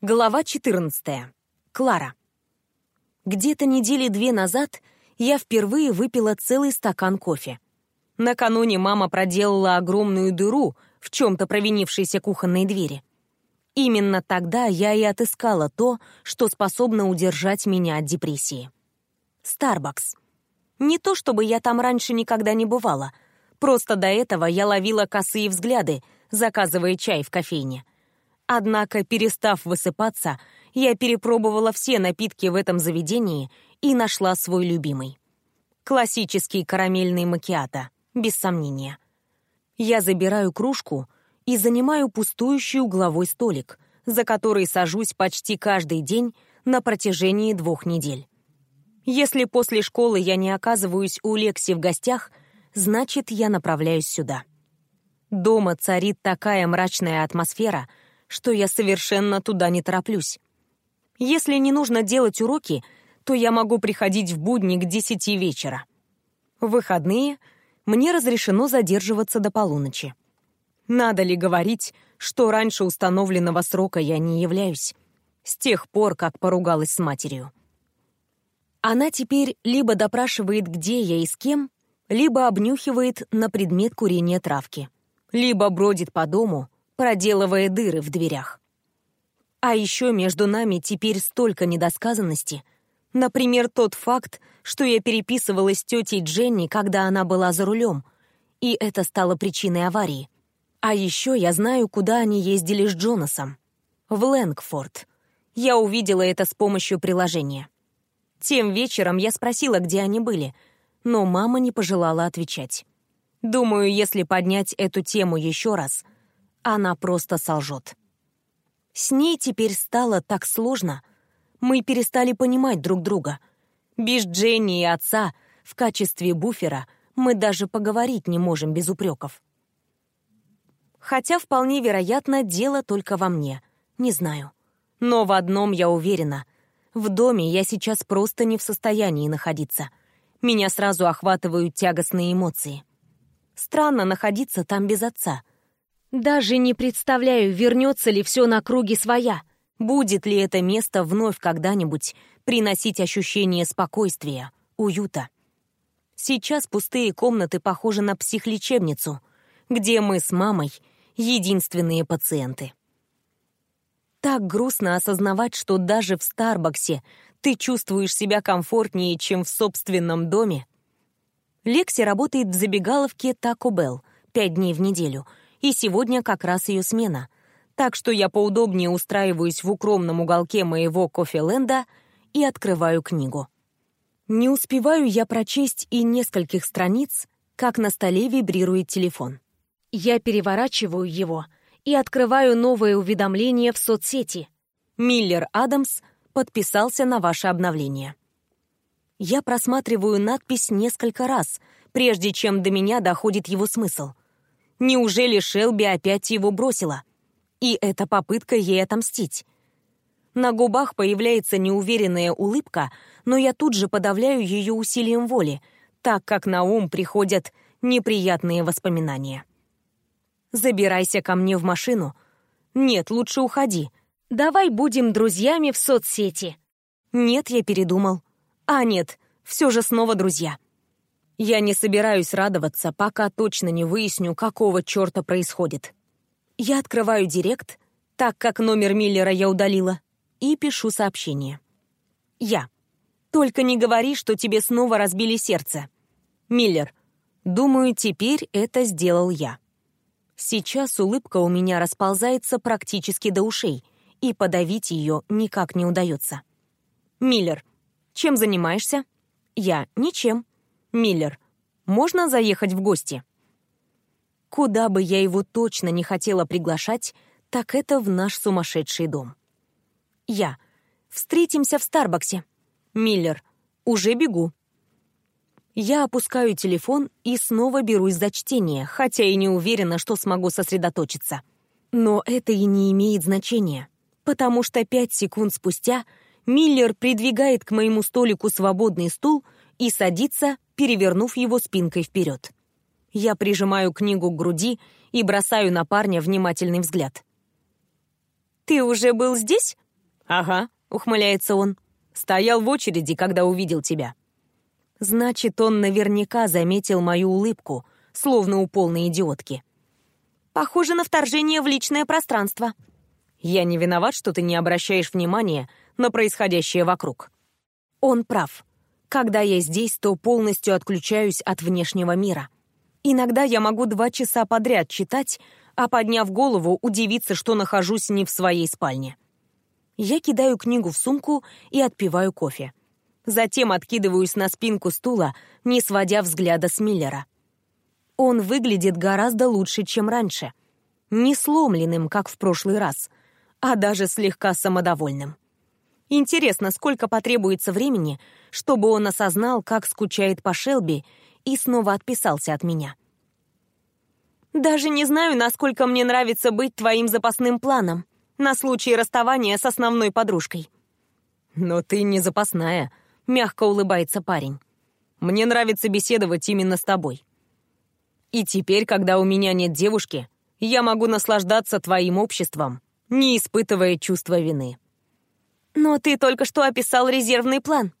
Глава 14. Клара. Где-то недели две назад я впервые выпила целый стакан кофе. Накануне мама проделала огромную дыру в чем-то провинившейся кухонной двери. Именно тогда я и отыскала то, что способно удержать меня от депрессии. Старбакс. Не то чтобы я там раньше никогда не бывала, просто до этого я ловила косые взгляды, заказывая чай в кофейне — Однако, перестав высыпаться, я перепробовала все напитки в этом заведении и нашла свой любимый. Классический карамельный макиато, без сомнения. Я забираю кружку и занимаю пустующий угловой столик, за который сажусь почти каждый день на протяжении двух недель. Если после школы я не оказываюсь у Лекси в гостях, значит, я направляюсь сюда. Дома царит такая мрачная атмосфера — что я совершенно туда не тороплюсь. Если не нужно делать уроки, то я могу приходить в будни к десяти вечера. В выходные мне разрешено задерживаться до полуночи. Надо ли говорить, что раньше установленного срока я не являюсь, с тех пор, как поругалась с матерью. Она теперь либо допрашивает, где я и с кем, либо обнюхивает на предмет курения травки, либо бродит по дому, проделывая дыры в дверях. А еще между нами теперь столько недосказанности. Например, тот факт, что я переписывалась с тетей Дженни, когда она была за рулем, и это стало причиной аварии. А еще я знаю, куда они ездили с Джонасом. В Лэнгфорд. Я увидела это с помощью приложения. Тем вечером я спросила, где они были, но мама не пожелала отвечать. Думаю, если поднять эту тему еще раз — она просто солжет. С ней теперь стало так сложно. Мы перестали понимать друг друга. Без Дженни и отца в качестве буфера мы даже поговорить не можем без упреков. Хотя вполне вероятно, дело только во мне. Не знаю. Но в одном я уверена. В доме я сейчас просто не в состоянии находиться. Меня сразу охватывают тягостные эмоции. Странно находиться там без отца. Даже не представляю, вернется ли все на круги своя. Будет ли это место вновь когда-нибудь приносить ощущение спокойствия, уюта. Сейчас пустые комнаты похожи на психлечебницу, где мы с мамой единственные пациенты. Так грустно осознавать, что даже в Старбаксе ты чувствуешь себя комфортнее, чем в собственном доме. Лекси работает в забегаловке Taco Bell пять дней в неделю — и сегодня как раз ее смена. Так что я поудобнее устраиваюсь в укромном уголке моего кофеленда и открываю книгу. Не успеваю я прочесть и нескольких страниц, как на столе вибрирует телефон. Я переворачиваю его и открываю новое уведомление в соцсети. Миллер Адамс подписался на ваше обновление. Я просматриваю надпись несколько раз, прежде чем до меня доходит его смысл. Неужели Шелби опять его бросила? И это попытка ей отомстить. На губах появляется неуверенная улыбка, но я тут же подавляю ее усилием воли, так как на ум приходят неприятные воспоминания. «Забирайся ко мне в машину». «Нет, лучше уходи. Давай будем друзьями в соцсети». «Нет, я передумал». «А, нет, все же снова друзья». Я не собираюсь радоваться, пока точно не выясню, какого черта происходит. Я открываю директ, так как номер Миллера я удалила, и пишу сообщение. Я. Только не говори, что тебе снова разбили сердце. Миллер. Думаю, теперь это сделал я. Сейчас улыбка у меня расползается практически до ушей, и подавить ее никак не удается. Миллер. Чем занимаешься? Я. Ничем. Миллер, можно заехать в гости? Куда бы я его точно не хотела приглашать, так это в наш сумасшедший дом. Я. Встретимся в Старбаксе. Миллер. Уже бегу. Я опускаю телефон и снова берусь за чтение, хотя и не уверена, что смогу сосредоточиться. Но это и не имеет значения, потому что пять секунд спустя Миллер придвигает к моему столику свободный стул и садится, перевернув его спинкой вперед. Я прижимаю книгу к груди и бросаю на парня внимательный взгляд. «Ты уже был здесь?» «Ага», — ухмыляется он. «Стоял в очереди, когда увидел тебя». Значит, он наверняка заметил мою улыбку, словно у полной идиотки. Похоже на вторжение в личное пространство. Я не виноват, что ты не обращаешь внимания на происходящее вокруг. Он прав. Когда я здесь, то полностью отключаюсь от внешнего мира. Иногда я могу два часа подряд читать, а подняв голову, удивиться, что нахожусь не в своей спальне. Я кидаю книгу в сумку и отпиваю кофе. Затем откидываюсь на спинку стула, не сводя взгляда с Миллера. Он выглядит гораздо лучше, чем раньше. Не сломленным, как в прошлый раз, а даже слегка самодовольным. Интересно, сколько потребуется времени, чтобы он осознал, как скучает по Шелби, и снова отписался от меня. «Даже не знаю, насколько мне нравится быть твоим запасным планом на случай расставания с основной подружкой». «Но ты не запасная», — мягко улыбается парень. «Мне нравится беседовать именно с тобой. И теперь, когда у меня нет девушки, я могу наслаждаться твоим обществом, не испытывая чувства вины». Но ты только что описал резервный план.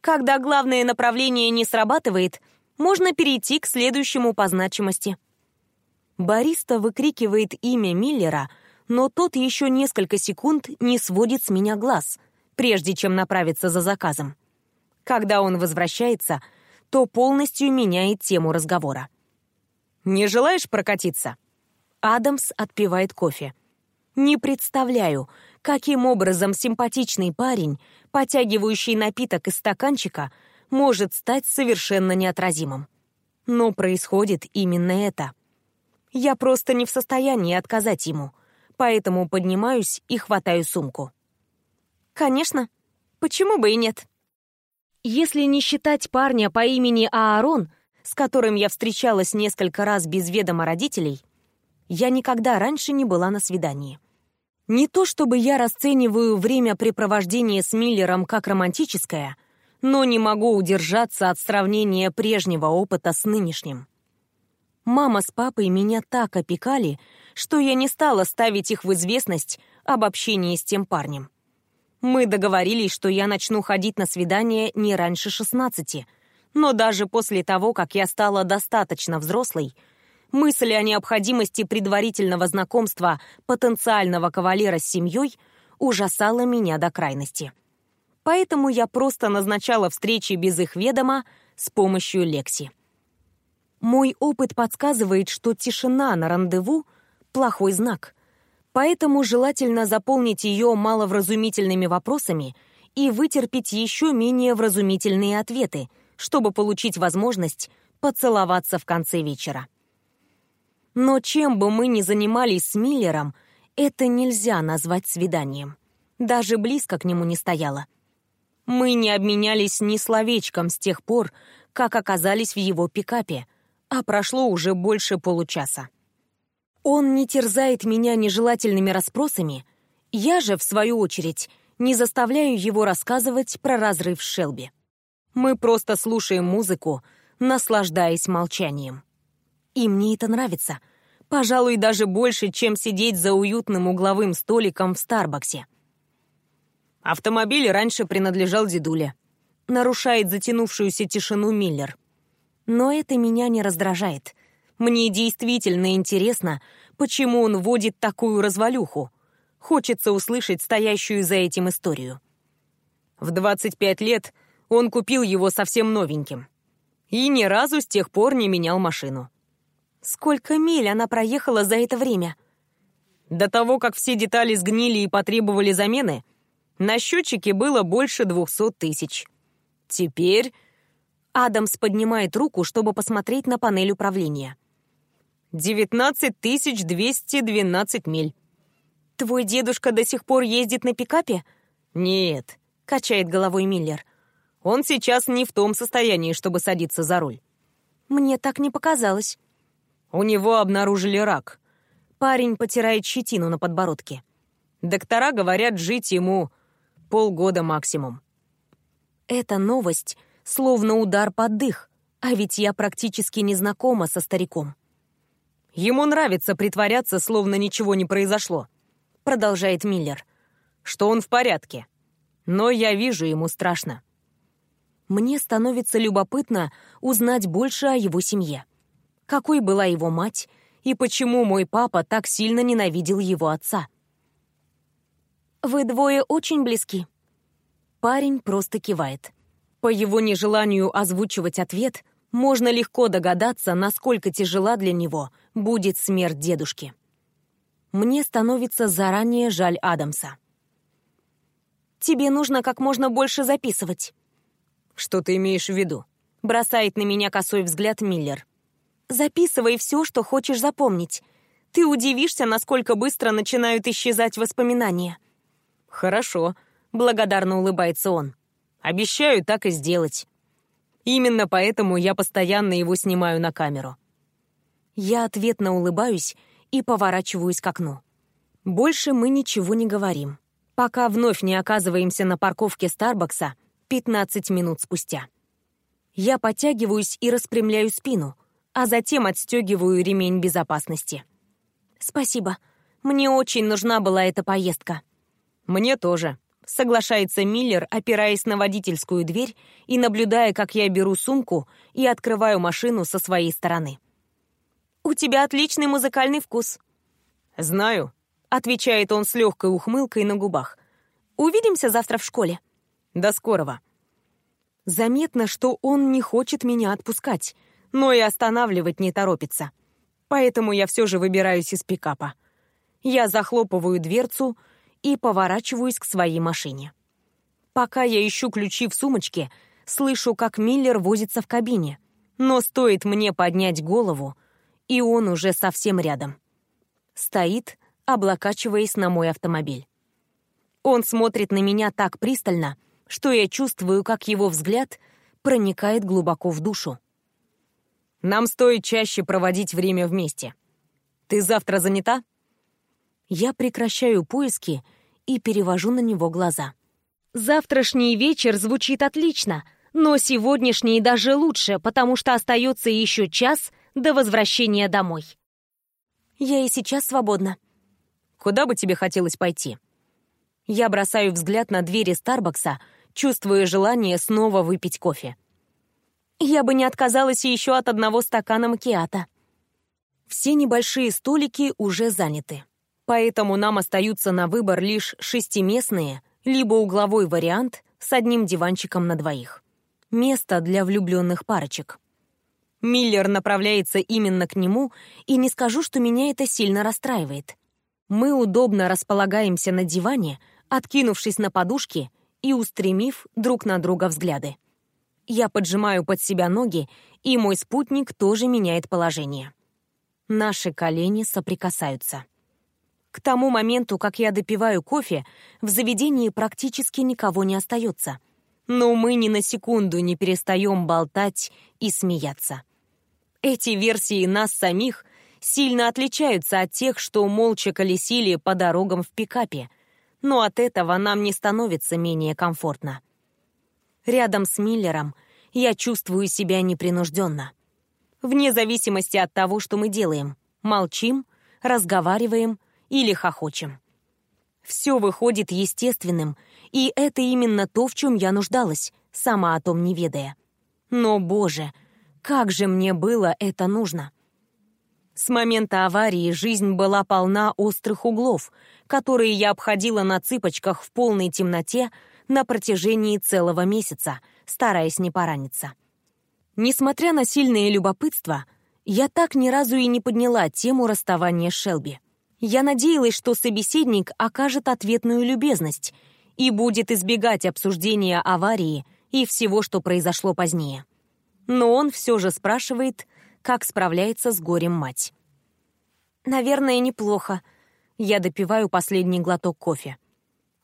Когда главное направление не срабатывает, можно перейти к следующему по значимости. Бариста выкрикивает имя Миллера, но тот еще несколько секунд не сводит с меня глаз, прежде чем направиться за заказом. Когда он возвращается, то полностью меняет тему разговора. «Не желаешь прокатиться?» Адамс отпивает кофе. «Не представляю, каким образом симпатичный парень, потягивающий напиток из стаканчика, может стать совершенно неотразимым. Но происходит именно это. Я просто не в состоянии отказать ему, поэтому поднимаюсь и хватаю сумку. Конечно, почему бы и нет? Если не считать парня по имени Аарон, с которым я встречалась несколько раз без ведома родителей, я никогда раньше не была на свидании. Не то чтобы я расцениваю времяпрепровождение с Миллером как романтическое, но не могу удержаться от сравнения прежнего опыта с нынешним. Мама с папой меня так опекали, что я не стала ставить их в известность об общении с тем парнем. Мы договорились, что я начну ходить на свидания не раньше 16, но даже после того, как я стала достаточно взрослой, мысль о необходимости предварительного знакомства потенциального кавалера с семьей ужасала меня до крайности. Поэтому я просто назначала встречи без их ведома с помощью Лекси. Мой опыт подсказывает, что тишина на рандеву — плохой знак. Поэтому желательно заполнить ее маловразумительными вопросами и вытерпеть еще менее вразумительные ответы, чтобы получить возможность поцеловаться в конце вечера. Но чем бы мы ни занимались с Миллером, это нельзя назвать свиданием. Даже близко к нему не стояло. Мы не обменялись ни словечком с тех пор, как оказались в его пикапе, а прошло уже больше получаса. Он не терзает меня нежелательными расспросами, я же, в свою очередь, не заставляю его рассказывать про разрыв с Шелби. Мы просто слушаем музыку, наслаждаясь молчанием. И мне это нравится. Пожалуй, даже больше, чем сидеть за уютным угловым столиком в Старбаксе. Автомобиль раньше принадлежал дедуле. Нарушает затянувшуюся тишину Миллер. Но это меня не раздражает. Мне действительно интересно, почему он водит такую развалюху. Хочется услышать стоящую за этим историю. В 25 лет он купил его совсем новеньким. И ни разу с тех пор не менял машину. Сколько миль она проехала за это время? До того, как все детали сгнили и потребовали замены, на счетчике было больше двухсот тысяч. Теперь... Адамс поднимает руку, чтобы посмотреть на панель управления. «Девятнадцать тысяч двести двенадцать миль». «Твой дедушка до сих пор ездит на пикапе?» «Нет», — качает головой Миллер. «Он сейчас не в том состоянии, чтобы садиться за руль». «Мне так не показалось». У него обнаружили рак. Парень потирает щетину на подбородке. Доктора говорят, жить ему полгода максимум. Эта новость словно удар под дых, а ведь я практически не знакома со стариком. Ему нравится притворяться, словно ничего не произошло, продолжает Миллер. что он в порядке. Но я вижу, ему страшно. Мне становится любопытно узнать больше о его семье. Какой была его мать и почему мой папа так сильно ненавидел его отца. «Вы двое очень близки». Парень просто кивает. По его нежеланию озвучивать ответ, можно легко догадаться, насколько тяжела для него будет смерть дедушки. Мне становится заранее жаль Адамса. «Тебе нужно как можно больше записывать». «Что ты имеешь в виду?» Бросает на меня косой взгляд Миллер. «Записывай все, что хочешь запомнить. Ты удивишься, насколько быстро начинают исчезать воспоминания». «Хорошо», — благодарно улыбается он. «Обещаю так и сделать. Именно поэтому я постоянно его снимаю на камеру». Я ответно улыбаюсь и поворачиваюсь к окну. Больше мы ничего не говорим, пока вновь не оказываемся на парковке Старбакса 15 минут спустя. Я подтягиваюсь и распрямляю спину, а затем отстегиваю ремень безопасности. «Спасибо. Мне очень нужна была эта поездка». «Мне тоже», — соглашается Миллер, опираясь на водительскую дверь и наблюдая, как я беру сумку и открываю машину со своей стороны. «У тебя отличный музыкальный вкус». «Знаю», — отвечает он с легкой ухмылкой на губах. «Увидимся завтра в школе». «До скорого». Заметно, что он не хочет меня отпускать, но и останавливать не торопится. Поэтому я все же выбираюсь из пикапа. Я захлопываю дверцу и поворачиваюсь к своей машине. Пока я ищу ключи в сумочке, слышу, как Миллер возится в кабине. Но стоит мне поднять голову, и он уже совсем рядом. Стоит, облокачиваясь на мой автомобиль. Он смотрит на меня так пристально, что я чувствую, как его взгляд проникает глубоко в душу. «Нам стоит чаще проводить время вместе. Ты завтра занята?» Я прекращаю поиски и перевожу на него глаза. «Завтрашний вечер звучит отлично», но сегодняшний даже лучше, потому что остается еще час до возвращения домой. Я и сейчас свободна. Куда бы тебе хотелось пойти? Я бросаю взгляд на двери Старбакса, чувствуя желание снова выпить кофе. Я бы не отказалась еще от одного стакана макиата. Все небольшие столики уже заняты, поэтому нам остаются на выбор лишь шестиместные, либо угловой вариант с одним диванчиком на двоих. Место для влюбленных парочек. Миллер направляется именно к нему, и не скажу, что меня это сильно расстраивает. Мы удобно располагаемся на диване, откинувшись на подушки и устремив друг на друга взгляды. Я поджимаю под себя ноги, и мой спутник тоже меняет положение. Наши колени соприкасаются. К тому моменту, как я допиваю кофе, в заведении практически никого не остается. Но мы ни на секунду не перестаем болтать и смеяться. Эти версии нас самих сильно отличаются от тех, что молча колесили по дорогам в пикапе, но от этого нам не становится менее комфортно. Рядом с Миллером я чувствую себя непринужденно. Вне зависимости от того, что мы делаем. Молчим, разговариваем или хохочем. Все выходит естественным, и это именно то, в чем я нуждалась, сама о том не ведая. Но, боже, как же мне было это нужно? С момента аварии жизнь была полна острых углов, которые я обходила на цыпочках в полной темноте на протяжении целого месяца, стараясь не пораниться. Несмотря на сильное любопытство, я так ни разу и не подняла тему расставания с Шелби. Я надеялась, что собеседник окажет ответную любезность и будет избегать обсуждения аварии и всего, что произошло позднее но он все же спрашивает, как справляется с горем мать. «Наверное, неплохо». Я допиваю последний глоток кофе.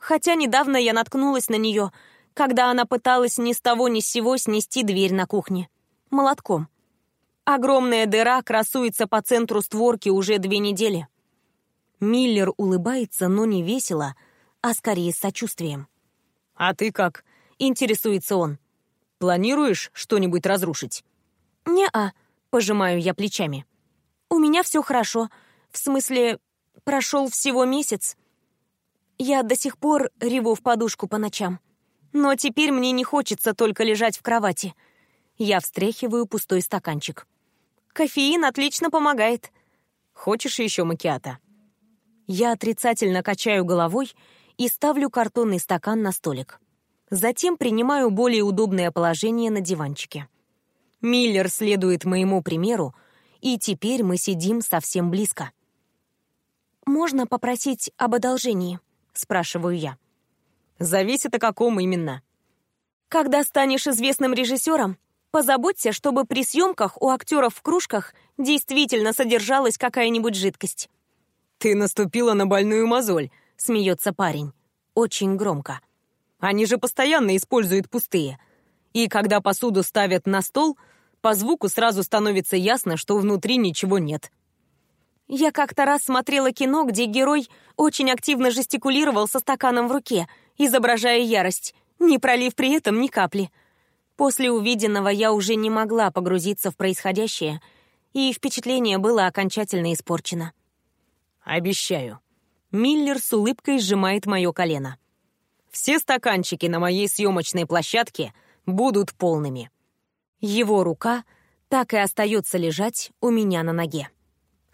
Хотя недавно я наткнулась на нее, когда она пыталась ни с того ни с сего снести дверь на кухне. Молотком. Огромная дыра красуется по центру створки уже две недели. Миллер улыбается, но не весело, а скорее с сочувствием. «А ты как?» — интересуется он. Планируешь что-нибудь разрушить?» «Не-а», — пожимаю я плечами. «У меня все хорошо. В смысле, прошел всего месяц». Я до сих пор реву в подушку по ночам. Но теперь мне не хочется только лежать в кровати. Я встряхиваю пустой стаканчик. Кофеин отлично помогает. Хочешь еще макиата? Я отрицательно качаю головой и ставлю картонный стакан на столик. Затем принимаю более удобное положение на диванчике. Миллер следует моему примеру, и теперь мы сидим совсем близко. «Можно попросить об одолжении?» — спрашиваю я. «Зависит, о каком именно». «Когда станешь известным режиссером, позаботься, чтобы при съемках у актеров в кружках действительно содержалась какая-нибудь жидкость». «Ты наступила на больную мозоль», — смеется парень. Очень громко. «Они же постоянно используют пустые. И когда посуду ставят на стол, по звуку сразу становится ясно, что внутри ничего нет. Я как-то раз смотрела кино, где герой очень активно жестикулировал со стаканом в руке, изображая ярость, не пролив при этом ни капли. После увиденного я уже не могла погрузиться в происходящее, и впечатление было окончательно испорчено. «Обещаю». Миллер с улыбкой сжимает мое колено. «Все стаканчики на моей съемочной площадке будут полными». Его рука так и остается лежать у меня на ноге.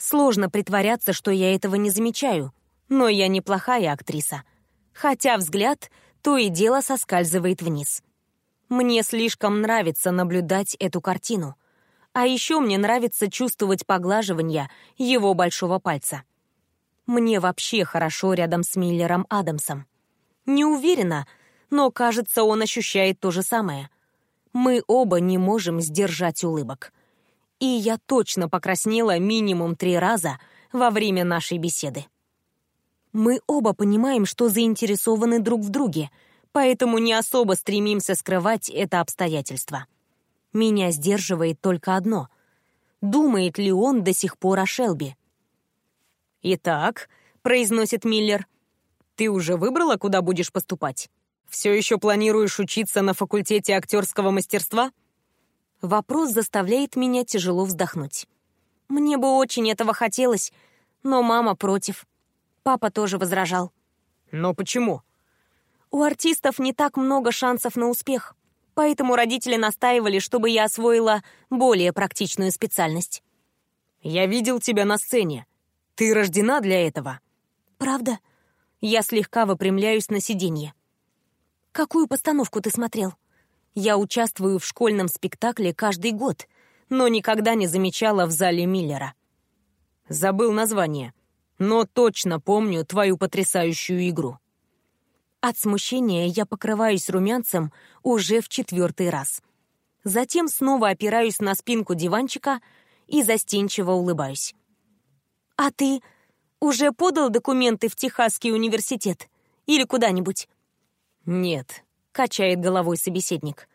Сложно притворяться, что я этого не замечаю, но я неплохая актриса. Хотя взгляд то и дело соскальзывает вниз. Мне слишком нравится наблюдать эту картину. А еще мне нравится чувствовать поглаживание его большого пальца. Мне вообще хорошо рядом с Миллером Адамсом. Не уверена, но, кажется, он ощущает то же самое — мы оба не можем сдержать улыбок. И я точно покраснела минимум три раза во время нашей беседы. Мы оба понимаем, что заинтересованы друг в друге, поэтому не особо стремимся скрывать это обстоятельство. Меня сдерживает только одно. Думает ли он до сих пор о Шелби? «Итак», — произносит Миллер, — «ты уже выбрала, куда будешь поступать?» Все еще планируешь учиться на факультете актерского мастерства? Вопрос заставляет меня тяжело вздохнуть. Мне бы очень этого хотелось, но мама против. Папа тоже возражал. Но почему? У артистов не так много шансов на успех, поэтому родители настаивали, чтобы я освоила более практичную специальность. Я видел тебя на сцене. Ты рождена для этого. Правда? Я слегка выпрямляюсь на сиденье. Какую постановку ты смотрел? Я участвую в школьном спектакле каждый год, но никогда не замечала в зале Миллера. Забыл название, но точно помню твою потрясающую игру. От смущения я покрываюсь румянцем уже в четвертый раз. Затем снова опираюсь на спинку диванчика и застенчиво улыбаюсь. «А ты уже подал документы в Техасский университет? Или куда-нибудь?» «Нет», — качает головой собеседник.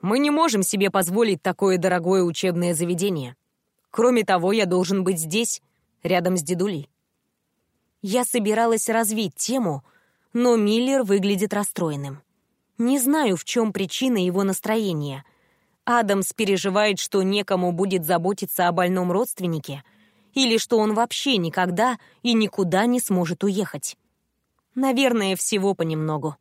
«Мы не можем себе позволить такое дорогое учебное заведение. Кроме того, я должен быть здесь, рядом с дедулей». Я собиралась развить тему, но Миллер выглядит расстроенным. Не знаю, в чем причина его настроения. Адамс переживает, что некому будет заботиться о больном родственнике, или что он вообще никогда и никуда не сможет уехать. Наверное, всего понемногу.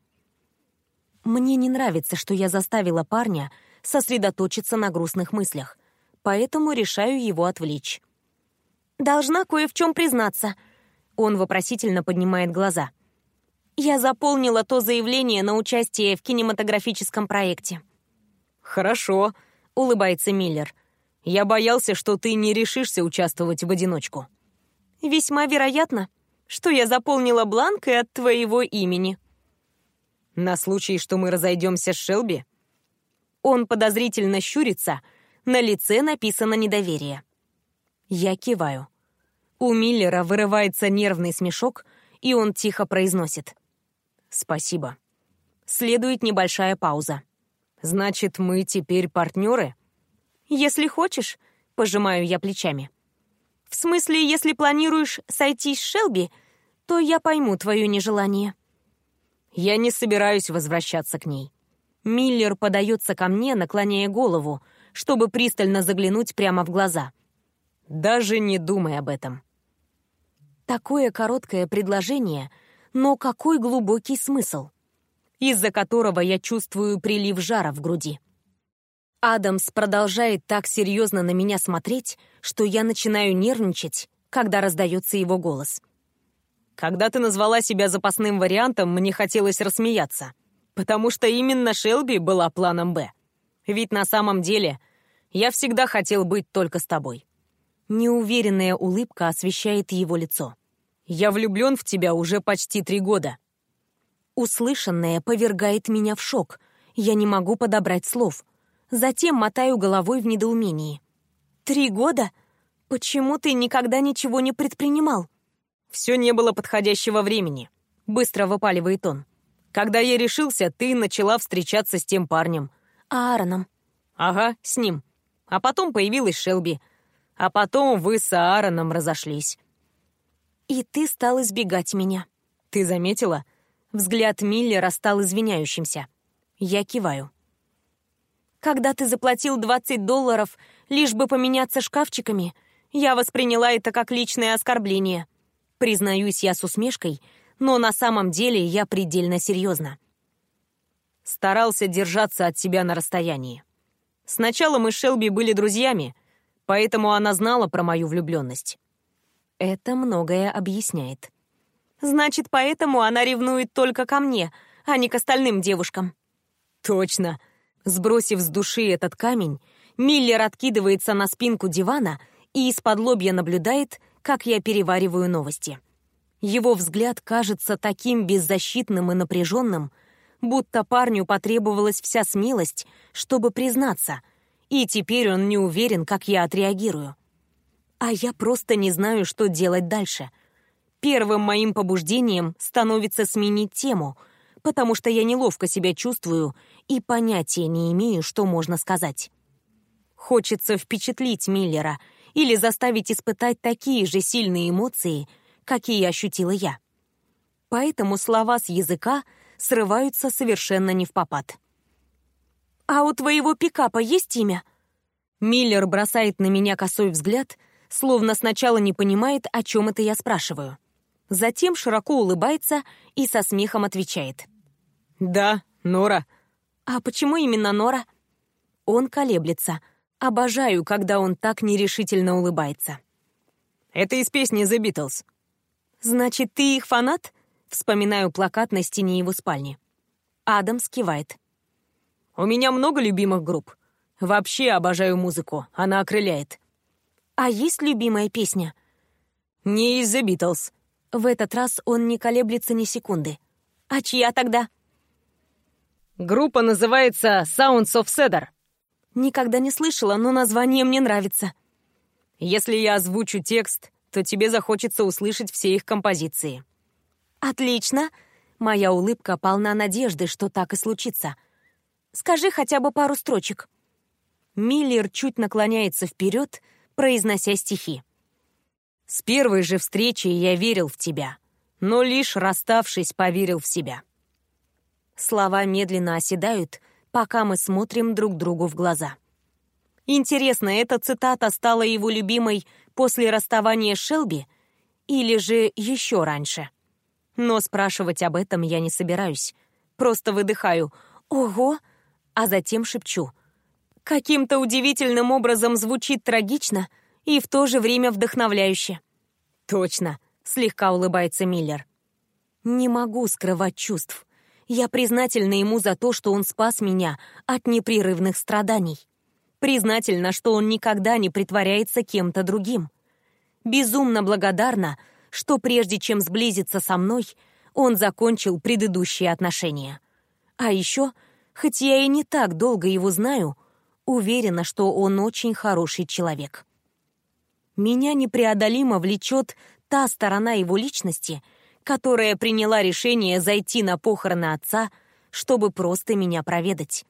Мне не нравится, что я заставила парня сосредоточиться на грустных мыслях, поэтому решаю его отвлечь. «Должна кое в чем признаться». Он вопросительно поднимает глаза. «Я заполнила то заявление на участие в кинематографическом проекте». «Хорошо», — улыбается Миллер. «Я боялся, что ты не решишься участвовать в одиночку». «Весьма вероятно, что я заполнила бланк и от твоего имени», на случай, что мы разойдемся с Шелби? Он подозрительно щурится, на лице написано недоверие. Я киваю. У Миллера вырывается нервный смешок, и он тихо произносит. «Спасибо». Следует небольшая пауза. «Значит, мы теперь партнеры?» «Если хочешь», — пожимаю я плечами. «В смысле, если планируешь сойти с Шелби, то я пойму твое нежелание». Я не собираюсь возвращаться к ней. Миллер подается ко мне, наклоняя голову, чтобы пристально заглянуть прямо в глаза. Даже не думай об этом. Такое короткое предложение, Но какой глубокий смысл? Из-за которого я чувствую прилив жара в груди. Адамс продолжает так серьезно на меня смотреть, что я начинаю нервничать, когда раздается его голос. «Когда ты назвала себя запасным вариантом, мне хотелось рассмеяться, потому что именно Шелби была планом «Б». Ведь на самом деле я всегда хотел быть только с тобой». Неуверенная улыбка освещает его лицо. «Я влюблен в тебя уже почти три года». Услышанное повергает меня в шок. Я не могу подобрать слов — Затем мотаю головой в недоумении. «Три года? Почему ты никогда ничего не предпринимал?» «Все не было подходящего времени», — быстро выпаливает он. «Когда я решился, ты начала встречаться с тем парнем». «Аароном». «Ага, с ним. А потом появилась Шелби. А потом вы с Аароном разошлись». «И ты стал избегать меня». «Ты заметила?» Взгляд Миллера стал извиняющимся. Я киваю когда ты заплатил 20 долларов, лишь бы поменяться шкафчиками, я восприняла это как личное оскорбление. Признаюсь я с усмешкой, но на самом деле я предельно серьезна. Старался держаться от тебя на расстоянии. Сначала мы с Шелби были друзьями, поэтому она знала про мою влюбленность. Это многое объясняет. Значит, поэтому она ревнует только ко мне, а не к остальным девушкам. Точно. Сбросив с души этот камень, Миллер откидывается на спинку дивана и из-под лобья наблюдает, как я перевариваю новости. Его взгляд кажется таким беззащитным и напряженным, будто парню потребовалась вся смелость, чтобы признаться, и теперь он не уверен, как я отреагирую. А я просто не знаю, что делать дальше. Первым моим побуждением становится сменить тему — потому что я неловко себя чувствую и понятия не имею, что можно сказать. Хочется впечатлить Миллера или заставить испытать такие же сильные эмоции, какие ощутила я. Поэтому слова с языка срываются совершенно не в попад. «А у твоего пикапа есть имя?» Миллер бросает на меня косой взгляд, словно сначала не понимает, о чем это я спрашиваю. Затем широко улыбается и со смехом отвечает. «Да, Нора». «А почему именно Нора?» Он колеблется. Обожаю, когда он так нерешительно улыбается. «Это из песни The Beatles». «Значит, ты их фанат?» Вспоминаю плакат на стене его спальни. Адам скивает. «У меня много любимых групп. Вообще обожаю музыку, она окрыляет». «А есть любимая песня?» «Не из The Beatles». В этот раз он не колеблется ни секунды. «А чья тогда?» Группа называется Sounds of Cedar. Никогда не слышала, но название мне нравится. Если я озвучу текст, то тебе захочется услышать все их композиции. Отлично. Моя улыбка полна надежды, что так и случится. Скажи хотя бы пару строчек. Миллер чуть наклоняется вперед, произнося стихи. С первой же встречи я верил в тебя, но лишь расставшись, поверил в себя. Слова медленно оседают, пока мы смотрим друг другу в глаза. Интересно, эта цитата стала его любимой после расставания с Шелби или же еще раньше? Но спрашивать об этом я не собираюсь. Просто выдыхаю «Ого!», а затем шепчу. Каким-то удивительным образом звучит трагично и в то же время вдохновляюще. «Точно», — слегка улыбается Миллер. «Не могу скрывать чувств. Я признательна ему за то, что он спас меня от непрерывных страданий. Признательна, что он никогда не притворяется кем-то другим. Безумно благодарна, что прежде чем сблизиться со мной, он закончил предыдущие отношения. А еще, хоть я и не так долго его знаю, уверена, что он очень хороший человек. Меня непреодолимо влечет та сторона его личности — которая приняла решение зайти на похороны отца, чтобы просто меня проведать.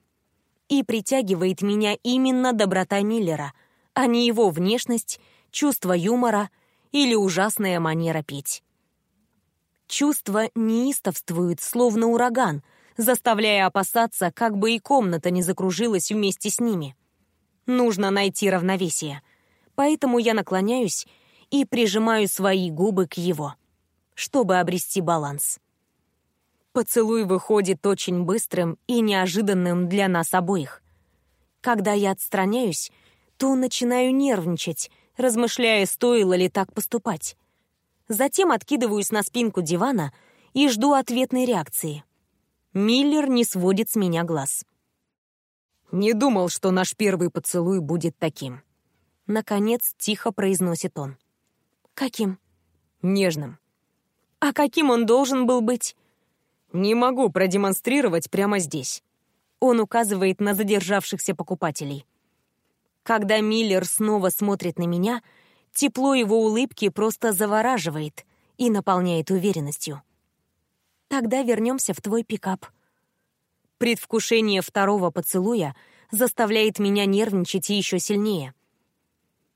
И притягивает меня именно доброта Миллера, а не его внешность, чувство юмора или ужасная манера петь. Чувства неистовствуют, словно ураган, заставляя опасаться, как бы и комната не закружилась вместе с ними. Нужно найти равновесие. Поэтому я наклоняюсь и прижимаю свои губы к его чтобы обрести баланс. Поцелуй выходит очень быстрым и неожиданным для нас обоих. Когда я отстраняюсь, то начинаю нервничать, размышляя, стоило ли так поступать. Затем откидываюсь на спинку дивана и жду ответной реакции. Миллер не сводит с меня глаз. «Не думал, что наш первый поцелуй будет таким». Наконец, тихо произносит он. «Каким?» «Нежным». «А каким он должен был быть?» «Не могу продемонстрировать прямо здесь». Он указывает на задержавшихся покупателей. Когда Миллер снова смотрит на меня, тепло его улыбки просто завораживает и наполняет уверенностью. Тогда вернемся в твой пикап. Предвкушение второго поцелуя заставляет меня нервничать еще сильнее.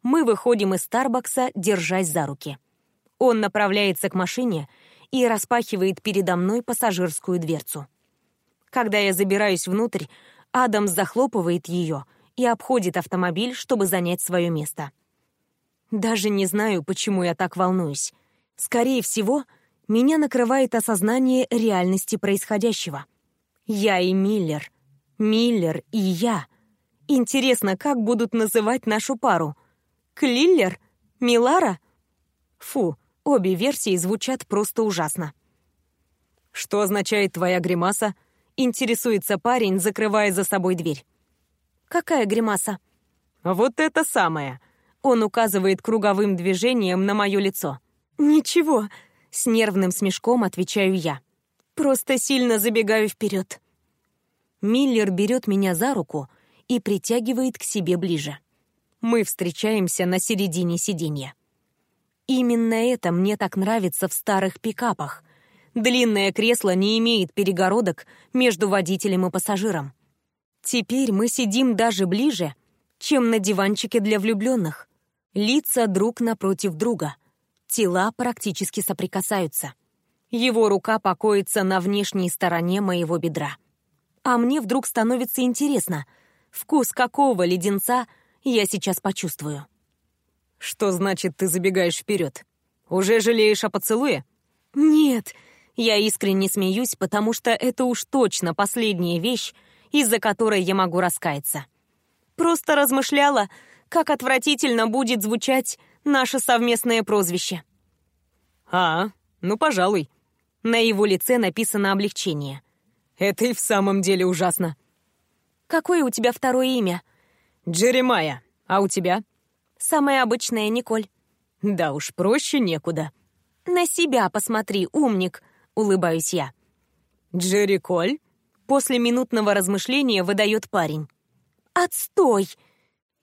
Мы выходим из Старбакса, держась за руки. Он направляется к машине и распахивает передо мной пассажирскую дверцу. Когда я забираюсь внутрь, Адамс захлопывает ее и обходит автомобиль, чтобы занять свое место. Даже не знаю, почему я так волнуюсь. Скорее всего, меня накрывает осознание реальности происходящего. Я и Миллер. Миллер и я. Интересно, как будут называть нашу пару? Клиллер? Милара? Фу, обе версии звучат просто ужасно. «Что означает твоя гримаса?» — интересуется парень, закрывая за собой дверь. «Какая гримаса?» «Вот это самое!» Он указывает круговым движением на мое лицо. «Ничего», — с нервным смешком отвечаю я. «Просто сильно забегаю вперед». Миллер берет меня за руку и притягивает к себе ближе. Мы встречаемся на середине сиденья. Именно это мне так нравится в старых пикапах. Длинное кресло не имеет перегородок между водителем и пассажиром. Теперь мы сидим даже ближе, чем на диванчике для влюбленных. Лица друг напротив друга. Тела практически соприкасаются. Его рука покоится на внешней стороне моего бедра. А мне вдруг становится интересно, вкус какого леденца я сейчас почувствую. «Что значит, ты забегаешь вперед? Уже жалеешь о поцелуе?» «Нет», я искренне смеюсь, потому что это уж точно последняя вещь, из-за которой я могу раскаяться. Просто размышляла, как отвратительно будет звучать наше совместное прозвище. «А, ну, пожалуй». На его лице написано облегчение. «Это и в самом деле ужасно». «Какое у тебя второе имя?» «Джеремая. А у тебя?» «Самое обычное, Николь». «Да уж, проще некуда». «На себя посмотри, умник», — улыбаюсь я. «Джериколь?» После минутного размышления выдает парень. «Отстой!»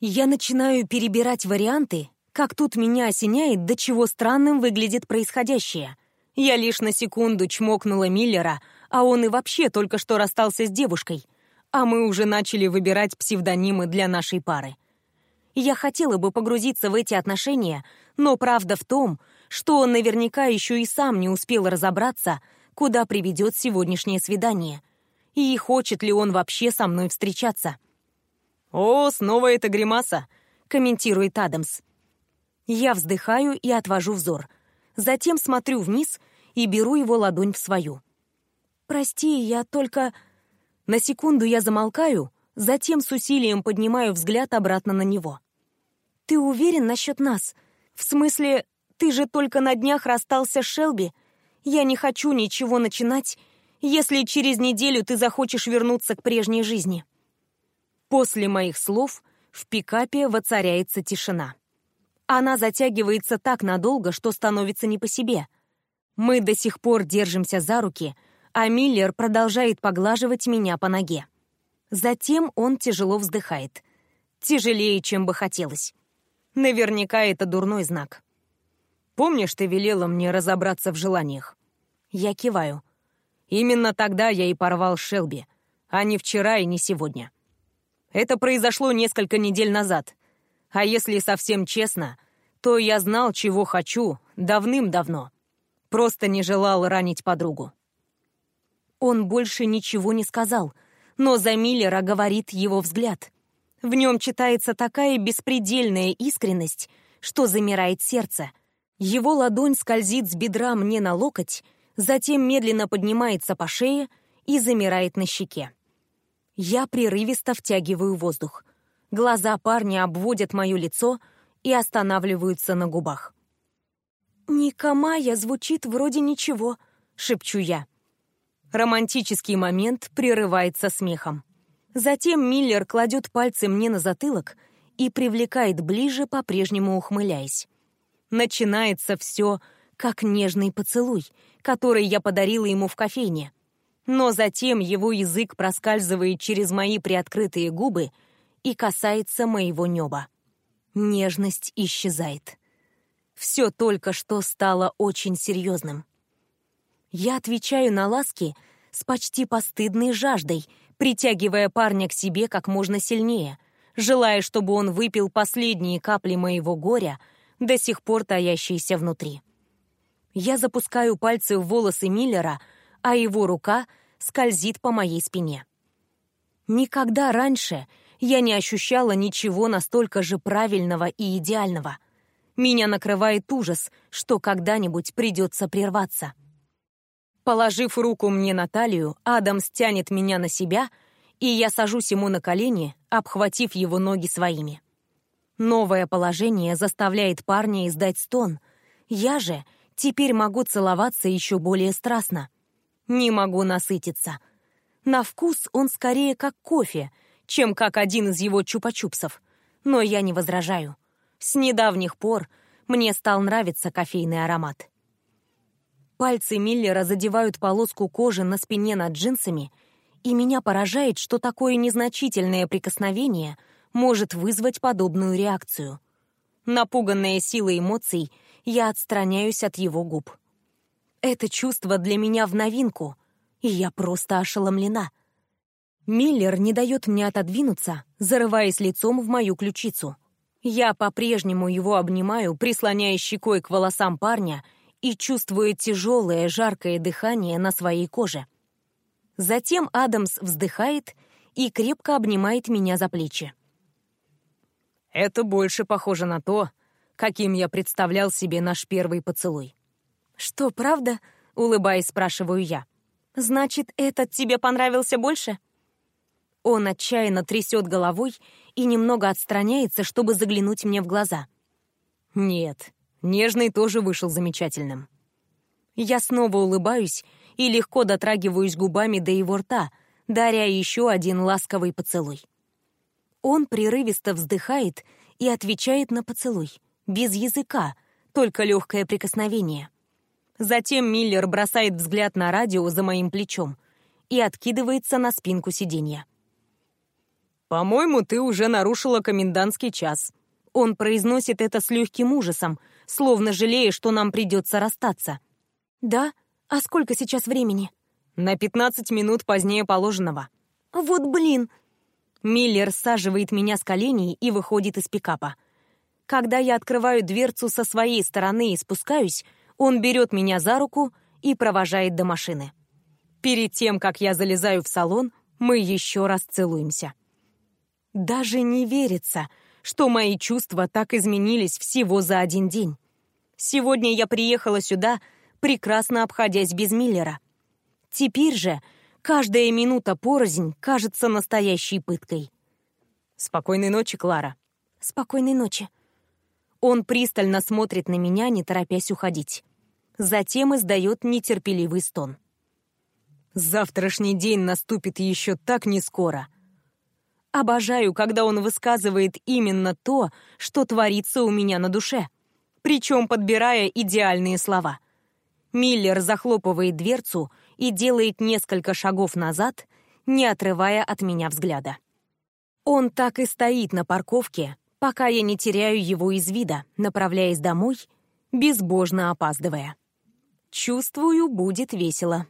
Я начинаю перебирать варианты, как тут меня осеняет, до чего странным выглядит происходящее. Я лишь на секунду чмокнула Миллера, а он и вообще только что расстался с девушкой. А мы уже начали выбирать псевдонимы для нашей пары. Я хотела бы погрузиться в эти отношения, но правда в том, что он наверняка еще и сам не успел разобраться, куда приведет сегодняшнее свидание. И хочет ли он вообще со мной встречаться. «О, снова эта гримаса!» — комментирует Адамс. Я вздыхаю и отвожу взор. Затем смотрю вниз и беру его ладонь в свою. «Прости, я только...» На секунду я замолкаю, затем с усилием поднимаю взгляд обратно на него. «Ты уверен насчет нас? В смысле, ты же только на днях расстался с Шелби? Я не хочу ничего начинать, если через неделю ты захочешь вернуться к прежней жизни». После моих слов в пикапе воцаряется тишина. Она затягивается так надолго, что становится не по себе. Мы до сих пор держимся за руки, а Миллер продолжает поглаживать меня по ноге. Затем он тяжело вздыхает. Тяжелее, чем бы хотелось. Наверняка это дурной знак. «Помнишь, ты велела мне разобраться в желаниях?» Я киваю. «Именно тогда я и порвал Шелби, а не вчера и не сегодня. Это произошло несколько недель назад. А если совсем честно, то я знал, чего хочу, давным-давно. Просто не желал ранить подругу. Он больше ничего не сказал, но за Миллера говорит его взгляд. В нем читается такая беспредельная искренность, что замирает сердце. Его ладонь скользит с бедра мне на локоть, затем медленно поднимается по шее и замирает на щеке. Я прерывисто втягиваю воздух. Глаза парня обводят мое лицо и останавливаются на губах. «Никомая звучит вроде ничего», — шепчу я. Романтический момент прерывается смехом. Затем Миллер кладет пальцы мне на затылок и привлекает ближе, по-прежнему ухмыляясь. Начинается все как нежный поцелуй, который я подарила ему в кофейне. Но затем его язык проскальзывает через мои приоткрытые губы и касается моего неба. Нежность исчезает. Все только что стало очень серьезным. Я отвечаю на ласки с почти постыдной жаждой, притягивая парня к себе как можно сильнее, желая, чтобы он выпил последние капли моего горя, до сих пор таящиеся внутри. Я запускаю пальцы в волосы Миллера, а его рука скользит по моей спине. Никогда раньше я не ощущала ничего настолько же правильного и идеального. Меня накрывает ужас, что когда-нибудь придется прерваться. Положив руку мне на талию, Адам стянет меня на себя, и я сажусь ему на колени, обхватив его ноги своими. Новое положение заставляет парня издать стон. Я же теперь могу целоваться еще более страстно. Не могу насытиться. На вкус он скорее как кофе, чем как один из его чупа-чупсов. Но я не возражаю. С недавних пор мне стал нравиться кофейный аромат. Пальцы Миллера задевают полоску кожи на спине над джинсами, и меня поражает, что такое незначительное прикосновение может вызвать подобную реакцию. Напуганная силой эмоций, я отстраняюсь от его губ. Это чувство для меня в новинку, и я просто ошеломлена. Миллер не дает мне отодвинуться, зарываясь лицом в мою ключицу. Я по-прежнему его обнимаю, прислоняя щекой к волосам парня и чувствуя тяжелое, жаркое дыхание на своей коже. Затем Адамс вздыхает и крепко обнимает меня за плечи. Это больше похоже на то, каким я представлял себе наш первый поцелуй. «Что, правда?» — улыбаясь, спрашиваю я. «Значит, этот тебе понравился больше?» Он отчаянно трясет головой и немного отстраняется, чтобы заглянуть мне в глаза. «Нет, нежный тоже вышел замечательным». Я снова улыбаюсь и легко дотрагиваюсь губами до его рта, даря еще один ласковый поцелуй. Он прерывисто вздыхает и отвечает на поцелуй, без языка, только легкое прикосновение. Затем Миллер бросает взгляд на радио за моим плечом и откидывается на спинку сиденья. «По-моему, ты уже нарушила комендантский час». Он произносит это с легким ужасом, словно жалея, что нам придется расстаться. «Да? А сколько сейчас времени?» «На пятнадцать минут позднее положенного». «Вот блин!» Миллер саживает меня с коленей и выходит из пикапа. Когда я открываю дверцу со своей стороны и спускаюсь, он берет меня за руку и провожает до машины. Перед тем, как я залезаю в салон, мы еще раз целуемся. Даже не верится, что мои чувства так изменились всего за один день. Сегодня я приехала сюда, прекрасно обходясь без Миллера. Теперь же каждая минута порознь кажется настоящей пыткой. «Спокойной ночи, Клара». «Спокойной ночи». Он пристально смотрит на меня, не торопясь уходить. Затем издает нетерпеливый стон. «Завтрашний день наступит еще так не скоро», Обожаю, когда он высказывает именно то, что творится у меня на душе, причем подбирая идеальные слова. Миллер захлопывает дверцу и делает несколько шагов назад, не отрывая от меня взгляда. Он так и стоит на парковке, пока я не теряю его из вида, направляясь домой, безбожно опаздывая. Чувствую, будет весело.